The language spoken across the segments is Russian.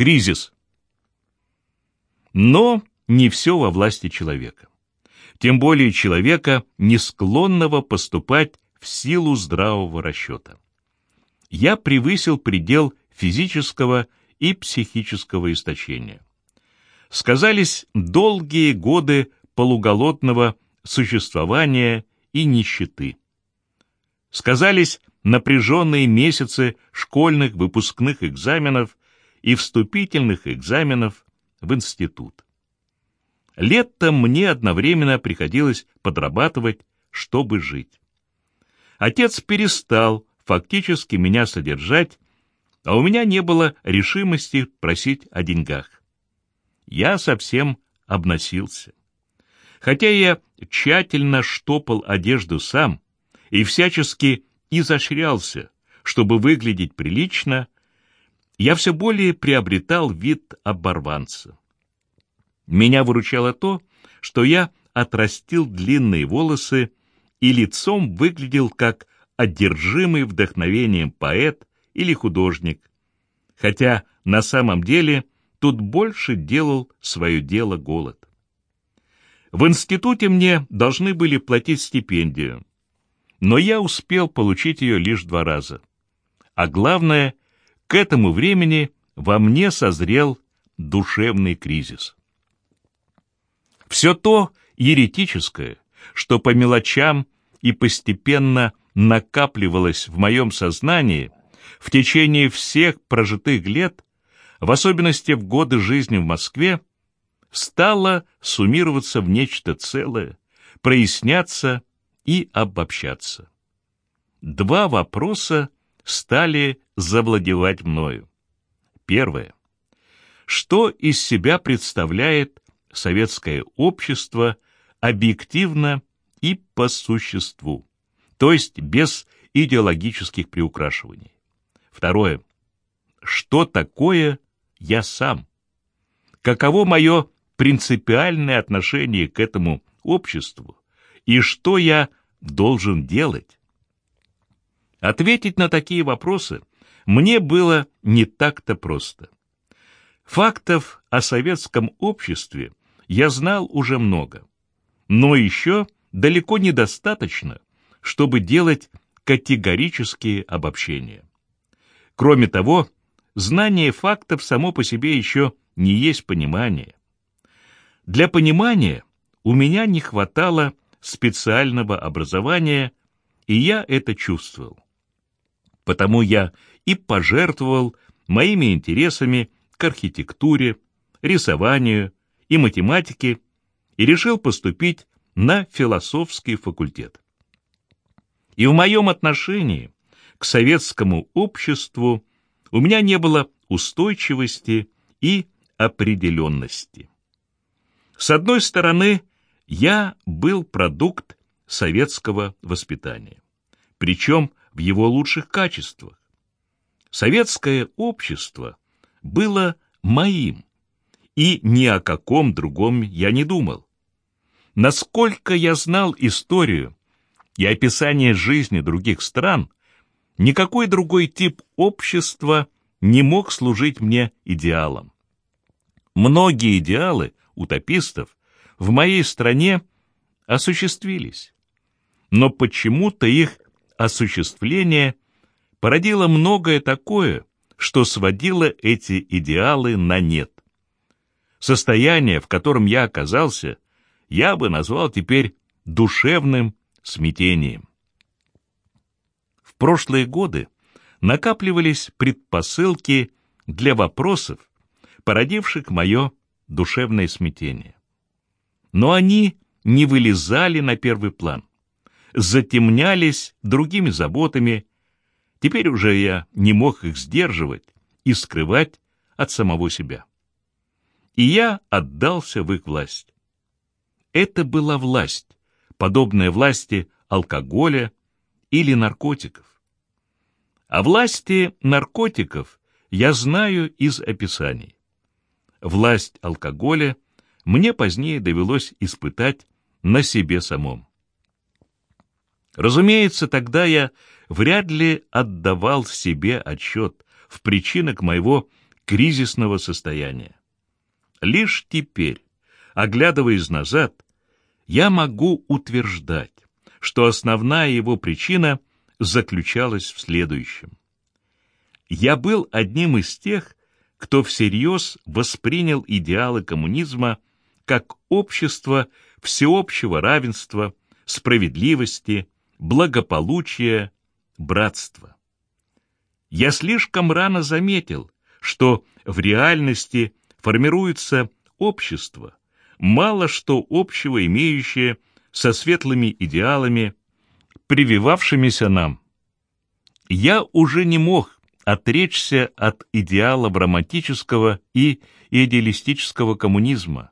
Кризис. Но не все во власти человека. Тем более человека, не склонного поступать в силу здравого расчета. Я превысил предел физического и психического истощения. Сказались долгие годы полуголодного существования и нищеты. Сказались напряженные месяцы школьных выпускных экзаменов и вступительных экзаменов в институт. Летом мне одновременно приходилось подрабатывать, чтобы жить. Отец перестал фактически меня содержать, а у меня не было решимости просить о деньгах. Я совсем обносился. Хотя я тщательно штопал одежду сам и всячески изощрялся, чтобы выглядеть прилично, я все более приобретал вид оборванца. Меня выручало то, что я отрастил длинные волосы и лицом выглядел как одержимый вдохновением поэт или художник, хотя на самом деле тут больше делал свое дело голод. В институте мне должны были платить стипендию, но я успел получить ее лишь два раза. А главное, к этому времени во мне созрел душевный кризис. Все то еретическое, что по мелочам и постепенно накапливалось в моем сознании в течение всех прожитых лет, в особенности в годы жизни в Москве, стало суммироваться в нечто целое, проясняться и обобщаться. Два вопроса стали завладевать мною. Первое. Что из себя представляет советское общество объективно и по существу, то есть без идеологических приукрашиваний? Второе. Что такое я сам? Каково мое принципиальное отношение к этому обществу и что я должен делать? Ответить на такие вопросы мне было не так-то просто. Фактов о советском обществе я знал уже много, но еще далеко недостаточно, чтобы делать категорические обобщения. Кроме того, знание фактов само по себе еще не есть понимание. Для понимания у меня не хватало специального образования, и я это чувствовал. Потому я и пожертвовал моими интересами к архитектуре, рисованию и математике и решил поступить на философский факультет. И в моем отношении к советскому обществу у меня не было устойчивости и определенности. С одной стороны, я был продукт советского воспитания, причем в его лучших качествах. Советское общество было моим, и ни о каком другом я не думал. Насколько я знал историю и описание жизни других стран, никакой другой тип общества не мог служить мне идеалом. Многие идеалы утопистов в моей стране осуществились. Но почему-то их осуществление породило многое такое, что сводило эти идеалы на нет. Состояние, в котором я оказался, я бы назвал теперь душевным смятением. В прошлые годы накапливались предпосылки для вопросов, породивших мое душевное смятение. Но они не вылезали на первый план, затемнялись другими заботами, теперь уже я не мог их сдерживать и скрывать от самого себя. И я отдался в их власть. Это была власть, подобная власти алкоголя или наркотиков. О власти наркотиков я знаю из описаний. Власть алкоголя мне позднее довелось испытать на себе самом. Разумеется, тогда я вряд ли отдавал себе отчет в причинах моего кризисного состояния. Лишь теперь, оглядываясь назад, я могу утверждать, что основная его причина заключалась в следующем. Я был одним из тех, кто всерьез воспринял идеалы коммунизма как общество всеобщего равенства, справедливости, благополучия, братства. Я слишком рано заметил, что в реальности формируется общество, мало что общего имеющее со светлыми идеалами, прививавшимися нам. Я уже не мог отречься от идеалов романтического и идеалистического коммунизма,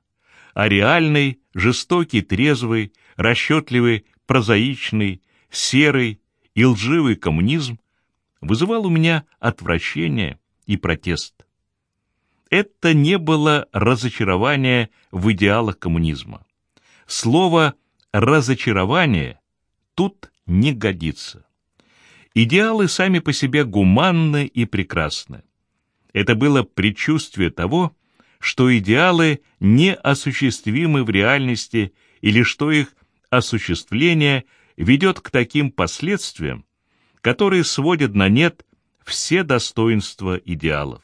а реальный, жестокий, трезвый, расчетливый, прозаичный, серый и лживый коммунизм вызывал у меня отвращение и протест. Это не было разочарование в идеалах коммунизма. Слово «разочарование» тут не годится. Идеалы сами по себе гуманны и прекрасны. Это было предчувствие того, что идеалы неосуществимы в реальности или что их осуществление ведет к таким последствиям, которые сводят на нет все достоинства идеалов.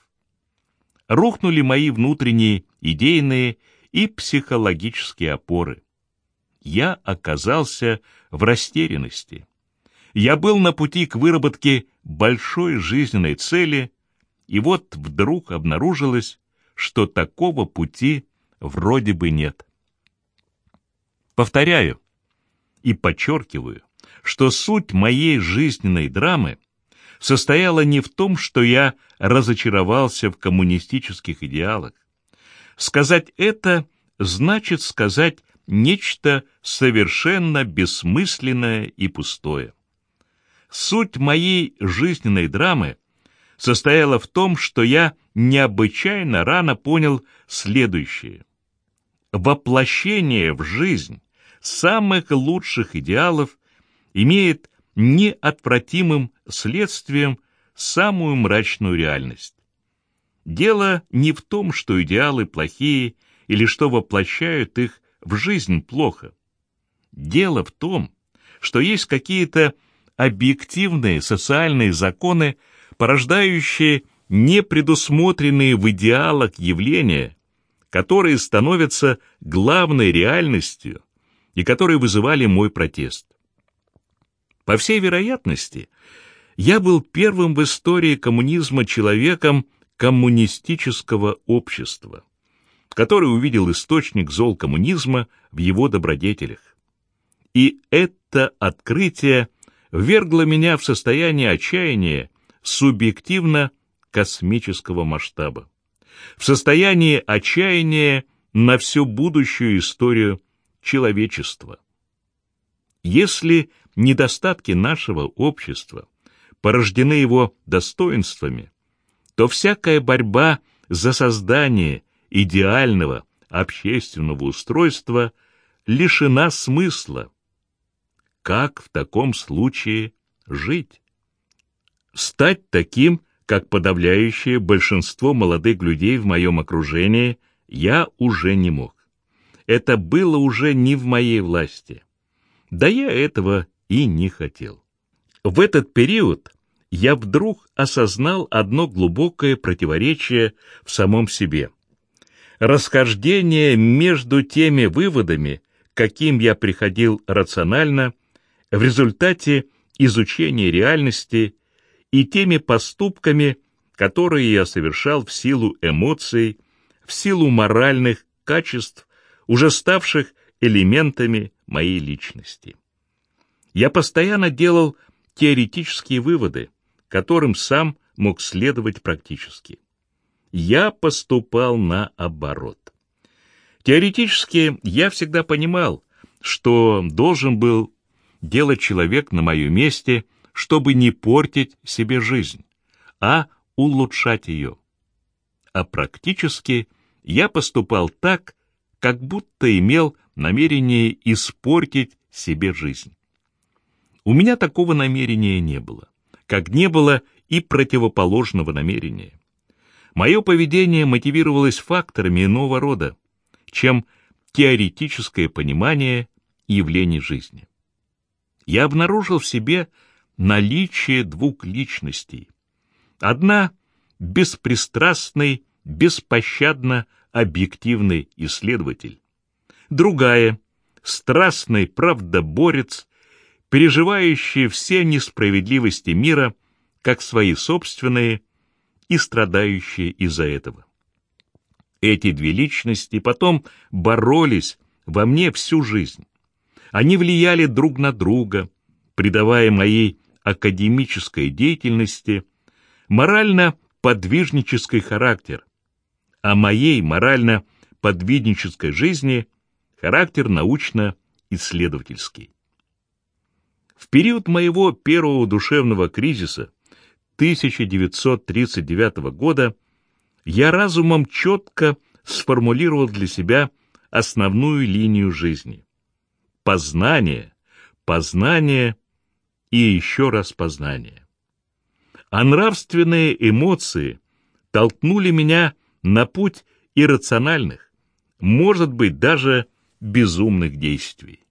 Рухнули мои внутренние идейные и психологические опоры. Я оказался в растерянности. Я был на пути к выработке большой жизненной цели, и вот вдруг обнаружилось, что такого пути вроде бы нет. Повторяю и подчеркиваю, что суть моей жизненной драмы состояла не в том, что я разочаровался в коммунистических идеалах. Сказать это значит сказать нечто совершенно бессмысленное и пустое. Суть моей жизненной драмы состояла в том, что я необычайно рано понял следующее. Воплощение в жизнь самых лучших идеалов имеет неотвратимым следствием самую мрачную реальность. Дело не в том, что идеалы плохие или что воплощают их в жизнь плохо. Дело в том, что есть какие-то объективные социальные законы, порождающие непредусмотренные в идеалах явления, которые становятся главной реальностью и которые вызывали мой протест. По всей вероятности, я был первым в истории коммунизма человеком коммунистического общества, который увидел источник зол коммунизма в его добродетелях. И это открытие ввергло меня в состояние отчаяния субъективно космического масштаба, в состояние отчаяния на всю будущую историю человечества. Если недостатки нашего общества порождены его достоинствами, то всякая борьба за создание идеального общественного устройства лишена смысла. Как в таком случае жить? Стать таким, как подавляющее большинство молодых людей в моем окружении, я уже не мог. Это было уже не в моей власти. Да я этого и не хотел. В этот период я вдруг осознал одно глубокое противоречие в самом себе. Расхождение между теми выводами, каким я приходил рационально, в результате изучения реальности и теми поступками, которые я совершал в силу эмоций, в силу моральных качеств, уже ставших элементами моей личности. Я постоянно делал теоретические выводы, которым сам мог следовать практически. Я поступал наоборот. Теоретически я всегда понимал, что должен был делать человек на моем месте, чтобы не портить себе жизнь, а улучшать ее. А практически я поступал так, как будто имел намерение испортить себе жизнь. У меня такого намерения не было, как не было и противоположного намерения. Мое поведение мотивировалось факторами иного рода, чем теоретическое понимание явлений жизни. Я обнаружил в себе наличие двух личностей. Одна — беспристрастный, беспощадно объективный исследователь. Другая — страстный правдоборец, переживающий все несправедливости мира как свои собственные и страдающие из-за этого. Эти две личности потом боролись во мне всю жизнь. Они влияли друг на друга, придавая моей академической деятельности морально-подвижнический характер, а моей морально-подвижнической жизни характер научно-исследовательский. В период моего первого душевного кризиса 1939 года я разумом четко сформулировал для себя основную линию жизни. Познание, познание и еще раз познание. А нравственные эмоции толкнули меня на путь иррациональных, может быть, даже безумных действий.